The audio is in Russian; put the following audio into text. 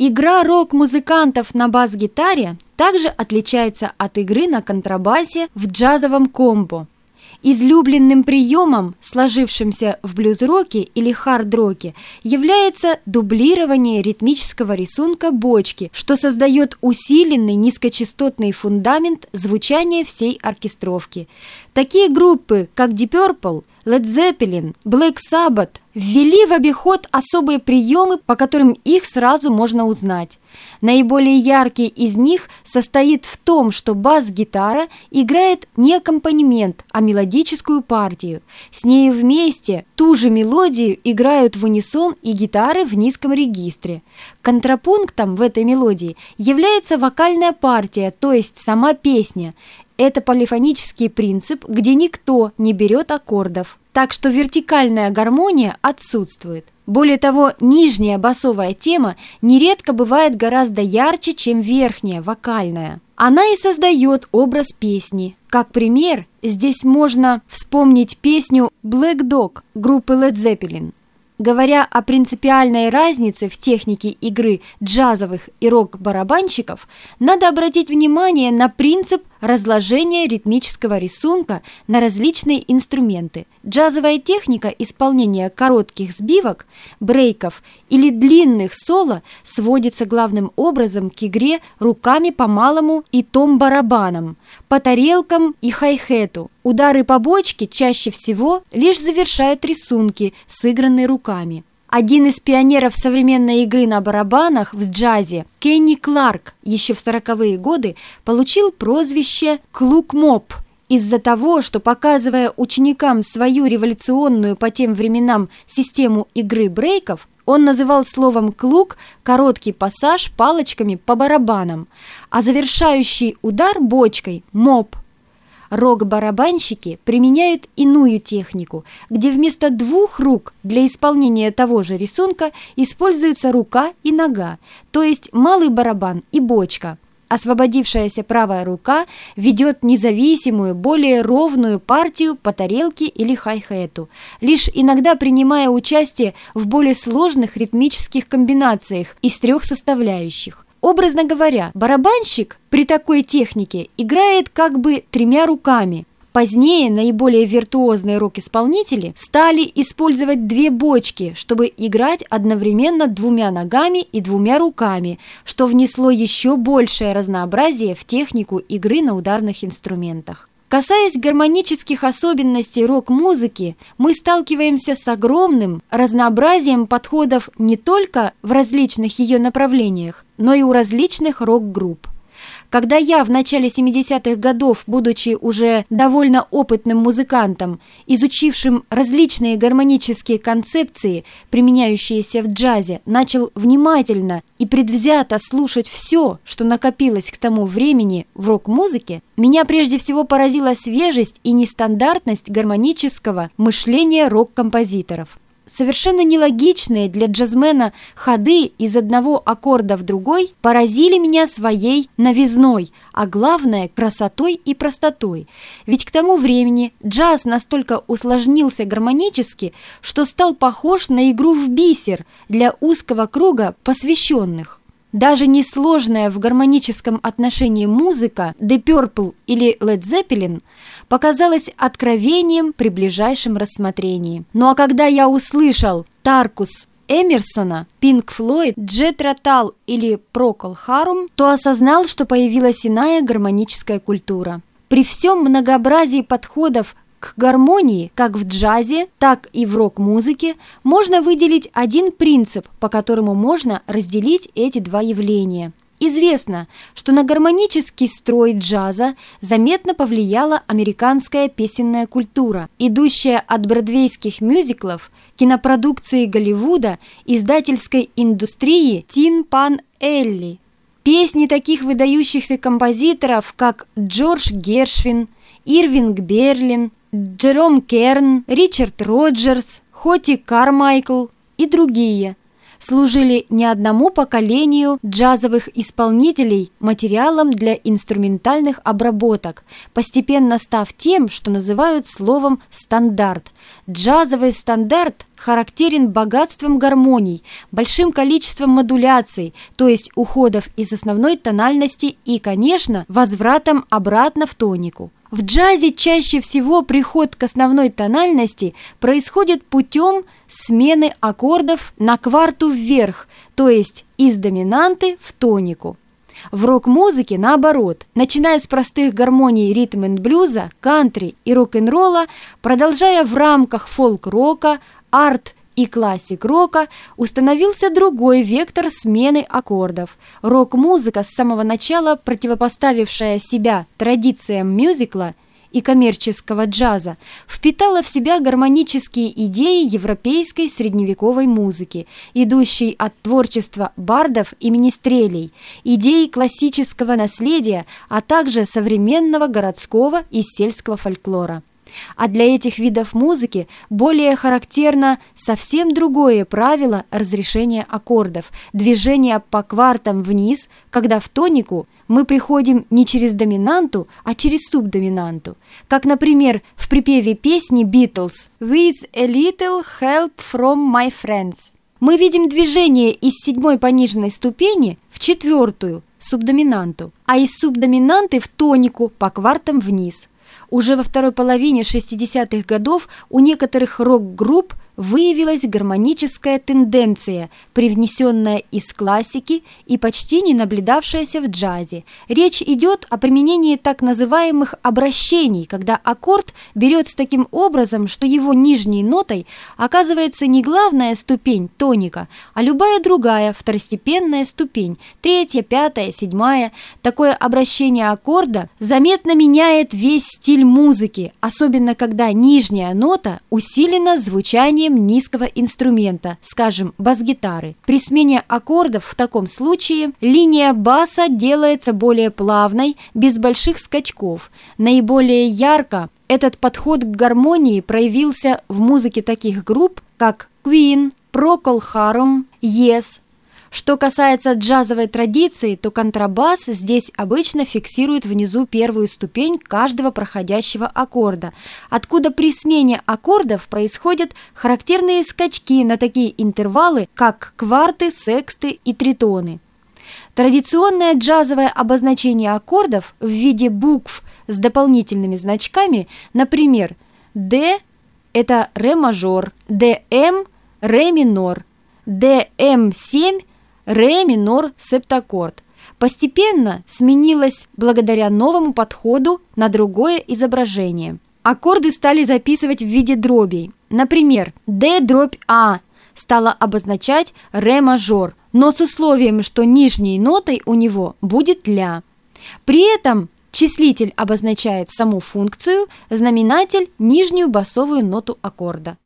Игра рок-музыкантов на бас-гитаре также отличается от игры на контрабасе в джазовом комбо. Излюбленным приемом, сложившимся в блюз-роке или хард-роке, является дублирование ритмического рисунка бочки, что создает усиленный низкочастотный фундамент звучания всей оркестровки. Такие группы, как Deep Purple, Led Zeppelin, Black Sabbath ввели в обиход особые приемы, по которым их сразу можно узнать. Наиболее яркий из них состоит в том, что бас-гитара играет не аккомпанемент, а мелодическую партию. С нею вместе ту же мелодию играют в унисон и гитары в низком регистре. Контрапунктом в этой мелодии является вокальная партия, то есть сама песня. Это полифонический принцип, где никто не берет аккордов, так что вертикальная гармония отсутствует. Более того, нижняя басовая тема нередко бывает гораздо ярче, чем верхняя, вокальная. Она и создает образ песни. Как пример, здесь можно вспомнить песню «Black Dog» группы Led Zeppelin. Говоря о принципиальной разнице в технике игры джазовых и рок-барабанщиков, надо обратить внимание на принцип разложения ритмического рисунка на различные инструменты. Джазовая техника исполнения коротких сбивок, брейков или длинных соло сводится главным образом к игре руками по малому и том-барабанам, по тарелкам и хай-хету. Удары по бочке чаще всего лишь завершают рисунки, сыгранные руками. Один из пионеров современной игры на барабанах в джазе, Кенни Кларк, еще в сороковые годы получил прозвище «Клук-моп» из-за того, что, показывая ученикам свою революционную по тем временам систему игры брейков, он называл словом «клук» короткий пассаж палочками по барабанам, а завершающий удар бочкой – «моп». Рок-барабанщики применяют иную технику, где вместо двух рук для исполнения того же рисунка используются рука и нога, то есть малый барабан и бочка. Освободившаяся правая рука ведет независимую, более ровную партию по тарелке или хай-хету, лишь иногда принимая участие в более сложных ритмических комбинациях из трех составляющих. Образно говоря, барабанщик при такой технике играет как бы тремя руками. Позднее наиболее виртуозные рок-исполнители стали использовать две бочки, чтобы играть одновременно двумя ногами и двумя руками, что внесло еще большее разнообразие в технику игры на ударных инструментах. Касаясь гармонических особенностей рок-музыки, мы сталкиваемся с огромным разнообразием подходов не только в различных ее направлениях, но и у различных рок-групп. Когда я в начале 70-х годов, будучи уже довольно опытным музыкантом, изучившим различные гармонические концепции, применяющиеся в джазе, начал внимательно и предвзято слушать все, что накопилось к тому времени в рок-музыке, меня прежде всего поразила свежесть и нестандартность гармонического мышления рок-композиторов совершенно нелогичные для джазмена ходы из одного аккорда в другой поразили меня своей новизной, а главное – красотой и простотой. Ведь к тому времени джаз настолько усложнился гармонически, что стал похож на игру в бисер для узкого круга посвященных. Даже несложная в гармоническом отношении музыка The Purple или Led Zeppelin показалась откровением при ближайшем рассмотрении. Ну а когда я услышал Таркус Эмерсона, Пинк Флойд, Джет Ротал или Прокол Харум, то осознал, что появилась иная гармоническая культура. При всем многообразии подходов к гармонии как в джазе, так и в рок-музыке можно выделить один принцип, по которому можно разделить эти два явления. Известно, что на гармонический строй джаза заметно повлияла американская песенная культура, идущая от бродвейских мюзиклов, кинопродукции Голливуда, издательской индустрии Тин Пан Элли. Песни таких выдающихся композиторов, как Джордж Гершвин, Ирвинг Берлин, Джером Керн, Ричард Роджерс, Хоти Кармайкл и другие служили не одному поколению джазовых исполнителей материалом для инструментальных обработок, постепенно став тем, что называют словом «стандарт». Джазовый стандарт характерен богатством гармоний, большим количеством модуляций, то есть уходов из основной тональности и, конечно, возвратом обратно в тонику. В джазе чаще всего приход к основной тональности происходит путем смены аккордов на кварту вверх, то есть из доминанты в тонику. В рок-музыке наоборот, начиная с простых гармоний ритм н блюза, кантри и рок-н-ролла, продолжая в рамках фолк-рока, арт и классик-рока установился другой вектор смены аккордов. Рок-музыка, с самого начала противопоставившая себя традициям мюзикла и коммерческого джаза, впитала в себя гармонические идеи европейской средневековой музыки, идущей от творчества бардов и министрелей, идеи классического наследия, а также современного городского и сельского фольклора. А для этих видов музыки более характерно совсем другое правило разрешения аккордов – движение по квартам вниз, когда в тонику мы приходим не через доминанту, а через субдоминанту. Как, например, в припеве песни Beatles «With a little help from my friends». Мы видим движение из седьмой пониженной ступени в четвертую, субдоминанту, а из субдоминанты в тонику по квартам вниз – уже во второй половине 60-х годов у некоторых рок-групп выявилась гармоническая тенденция, привнесенная из классики и почти не наблюдавшаяся в джазе. Речь идет о применении так называемых обращений, когда аккорд берется таким образом, что его нижней нотой оказывается не главная ступень тоника, а любая другая второстепенная ступень, третья, пятая, седьмая. Такое обращение аккорда заметно меняет весь стиль музыки, особенно когда нижняя нота усилена звучанием низкого инструмента, скажем, бас-гитары. При смене аккордов в таком случае линия баса делается более плавной, без больших скачков. Наиболее ярко этот подход к гармонии проявился в музыке таких групп, как Queen, Procol Harum, Yes, что касается джазовой традиции, то контрабас здесь обычно фиксирует внизу первую ступень каждого проходящего аккорда, откуда при смене аккордов происходят характерные скачки на такие интервалы, как кварты, сексты и тритоны. Традиционное джазовое обозначение аккордов в виде букв с дополнительными значками, например, D – это ре мажор, ДМ – ре минор, ДМ7 ре минор септаккорд. Постепенно сменилось благодаря новому подходу на другое изображение. Аккорды стали записывать в виде дробей. Например, D дробь А стала обозначать ре мажор, но с условием, что нижней нотой у него будет ля. При этом числитель обозначает саму функцию, знаменатель – нижнюю басовую ноту аккорда.